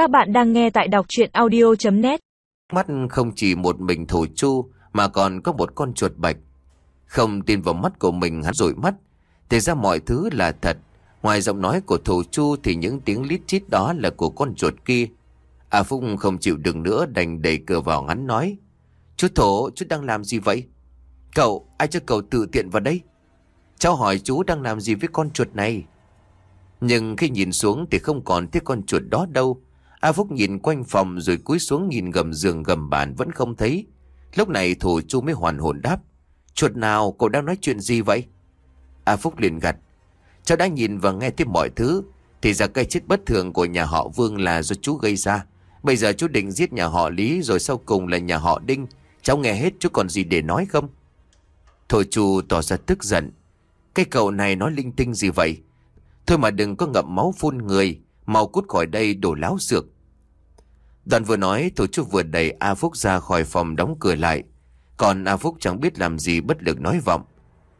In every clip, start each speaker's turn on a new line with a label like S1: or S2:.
S1: Các bạn đang nghe tại đọc chuyện audio.net
S2: Mắt không chỉ một mình thổ chu mà còn có một con chuột bạch. Không tin vào mắt của mình hắn rủi mắt. Thì ra mọi thứ là thật. Ngoài giọng nói của thổ chu thì những tiếng lít chít đó là của con chuột kia. A Phúc không chịu đựng nữa đành đẩy cửa vào hắn nói. Chú Thổ, chú đang làm gì vậy? Cậu, ai cho cậu tự tiện vào đây? Cháu hỏi chú đang làm gì với con chuột này? Nhưng khi nhìn xuống thì không còn thấy con chuột đó đâu. A Phúc nhìn quanh phòng rồi cúi xuống nhìn gầm giường gầm bàn vẫn không thấy. Lúc này thủ chu mới hoàn hồn đáp. Chuột nào, cậu đang nói chuyện gì vậy? A Phúc liền gật. Cháu đã nhìn và nghe thấy mọi thứ. Thì ra cây chết bất thường của nhà họ Vương là do chú gây ra. Bây giờ chú định giết nhà họ Lý, rồi sau cùng là nhà họ Đinh. Cháu nghe hết, chú còn gì để nói không? Thổ chu tỏ ra tức giận. Cái cậu này nói linh tinh gì vậy? Thôi mà đừng có ngậm máu phun người. Mau cút khỏi đây đổ láo xược. Đoàn vừa nói thủ chú vừa đẩy A Phúc ra khỏi phòng đóng cửa lại. Còn A Phúc chẳng biết làm gì bất lực nói vọng.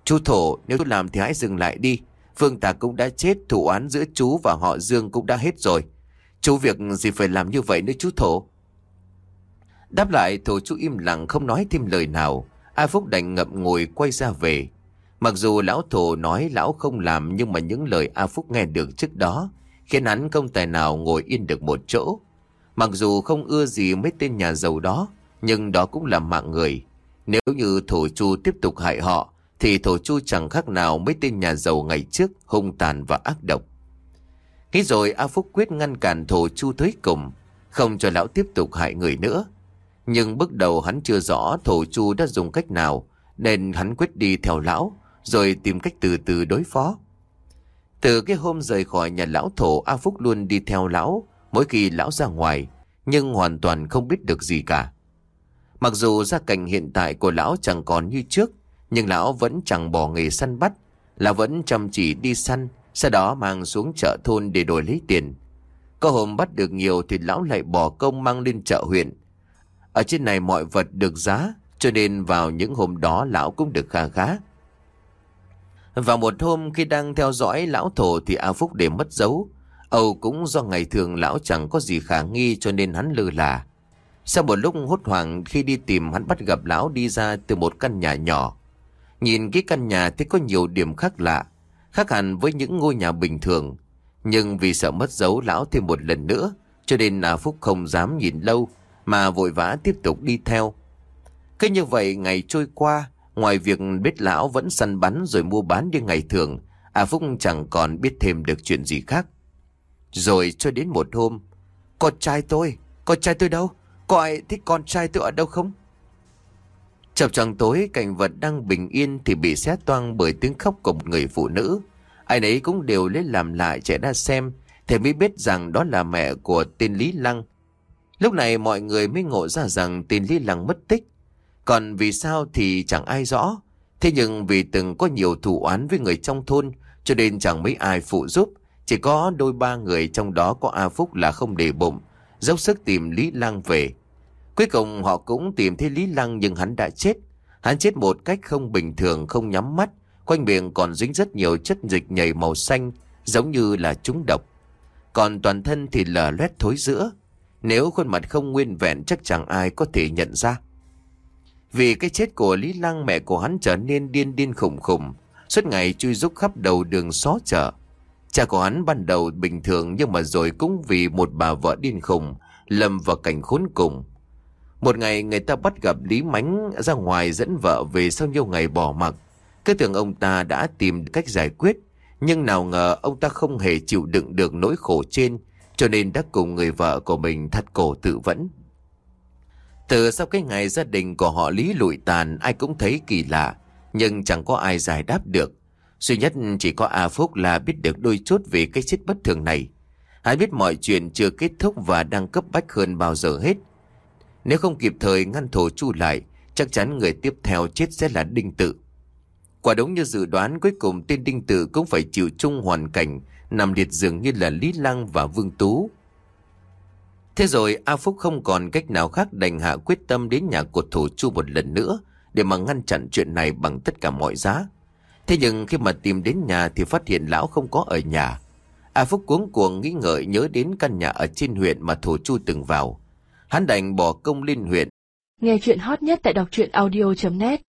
S2: Chú Thổ nếu chú làm thì hãy dừng lại đi. Phương Tạc cũng đã chết, thủ án giữa chú và họ Dương cũng đã hết rồi. Chú việc gì phải làm như vậy nữa chú Thổ? Đáp lại Thổ chú im lặng không nói thêm lời nào. A Phúc đành ngậm ngồi quay ra về. Mặc dù lão Thổ nói lão không làm nhưng mà những lời A Phúc nghe được trước đó khiến hắn không tài nào ngồi yên được một chỗ. Mặc dù không ưa gì mấy tên nhà giàu đó, nhưng đó cũng là mạng người. Nếu như Thổ Chu tiếp tục hại họ, thì Thổ Chu chẳng khác nào mấy tên nhà giàu ngày trước hung tàn và ác độc. Nghĩ rồi A Phúc quyết ngăn cản Thổ Chu tới cùng, không cho lão tiếp tục hại người nữa. Nhưng bước đầu hắn chưa rõ Thổ Chu đã dùng cách nào, nên hắn quyết đi theo lão, rồi tìm cách từ từ đối phó. Từ cái hôm rời khỏi nhà lão Thổ, A Phúc luôn đi theo lão, mỗi khi lão ra ngoài, nhưng hoàn toàn không biết được gì cả. Mặc dù gia cảnh hiện tại của lão chẳng còn như trước, nhưng lão vẫn chẳng bỏ nghề săn bắt, là vẫn chăm chỉ đi săn, sau đó mang xuống chợ thôn để đổi lấy tiền. Có hôm bắt được nhiều thì lão lại bỏ công mang lên chợ huyện. Ở trên này mọi vật được giá, cho nên vào những hôm đó lão cũng được kha khá. Vào một hôm khi đang theo dõi lão thổ thì A Phúc để mất dấu. Âu cũng do ngày thường lão chẳng có gì khả nghi cho nên hắn lơ là. Sau một lúc hốt hoảng khi đi tìm hắn bắt gặp lão đi ra từ một căn nhà nhỏ. Nhìn cái căn nhà thì có nhiều điểm khác lạ, khác hẳn với những ngôi nhà bình thường. Nhưng vì sợ mất dấu lão thêm một lần nữa, cho nên A Phúc không dám nhìn lâu mà vội vã tiếp tục đi theo. Cứ như vậy ngày trôi qua, ngoài việc biết lão vẫn săn bắn rồi mua bán như ngày thường, A Phúc chẳng còn biết thêm được chuyện gì khác. Rồi cho đến một hôm, con trai tôi, con trai tôi đâu? Có ai thích con trai tôi ở đâu không? Chập trăng tối, cảnh vật đang bình yên thì bị xé toang bởi tiếng khóc của một người phụ nữ. Ai nấy cũng đều lấy làm lại trẻ đã xem, thì mới biết rằng đó là mẹ của tên Lý Lăng. Lúc này mọi người mới ngộ ra rằng tên Lý Lăng mất tích. Còn vì sao thì chẳng ai rõ. Thế nhưng vì từng có nhiều thủ oán với người trong thôn, cho nên chẳng mấy ai phụ giúp. Chỉ có đôi ba người trong đó có A Phúc là không để bụng, dốc sức tìm Lý Lăng về. Cuối cùng họ cũng tìm thấy Lý Lăng nhưng hắn đã chết. Hắn chết một cách không bình thường, không nhắm mắt. Quanh miệng còn dính rất nhiều chất dịch nhầy màu xanh, giống như là trúng độc. Còn toàn thân thì lở loét thối giữa. Nếu khuôn mặt không nguyên vẹn chắc chẳng ai có thể nhận ra. Vì cái chết của Lý Lăng mẹ của hắn trở nên điên điên khủng khủng. Suốt ngày chui rúc khắp đầu đường xó chợ. Cha của hắn ban đầu bình thường nhưng mà rồi cũng vì một bà vợ điên khùng, lầm vào cảnh khốn cùng. Một ngày người ta bắt gặp Lý Mánh ra ngoài dẫn vợ về sau nhiều ngày bỏ mặc. Cứ tưởng ông ta đã tìm cách giải quyết, nhưng nào ngờ ông ta không hề chịu đựng được nỗi khổ trên, cho nên đã cùng người vợ của mình thắt cổ tự vẫn. Từ sau cái ngày gia đình của họ Lý lụi tàn, ai cũng thấy kỳ lạ, nhưng chẳng có ai giải đáp được. Duy nhất chỉ có A Phúc là biết được đôi chút về cái chết bất thường này. Hắn biết mọi chuyện chưa kết thúc và đang cấp bách hơn bao giờ hết. Nếu không kịp thời ngăn thổ chu lại, chắc chắn người tiếp theo chết sẽ là Đinh Tự. Quả đúng như dự đoán cuối cùng tên Đinh Tự cũng phải chịu chung hoàn cảnh nằm liệt giường như là Lý Lăng và Vương Tú. Thế rồi A Phúc không còn cách nào khác đành hạ quyết tâm đến nhà của thổ chu một lần nữa để mà ngăn chặn chuyện này bằng tất cả mọi giá. Thế nhưng khi mà tìm đến nhà thì phát hiện lão không có ở nhà. A Phúc cuống cuồng nghĩ ngợi nhớ đến căn nhà ở trên huyện mà thổ chu từng vào. Hắn đành bỏ công lên huyện.
S3: Nghe chuyện hot nhất tại đọc truyện audio.net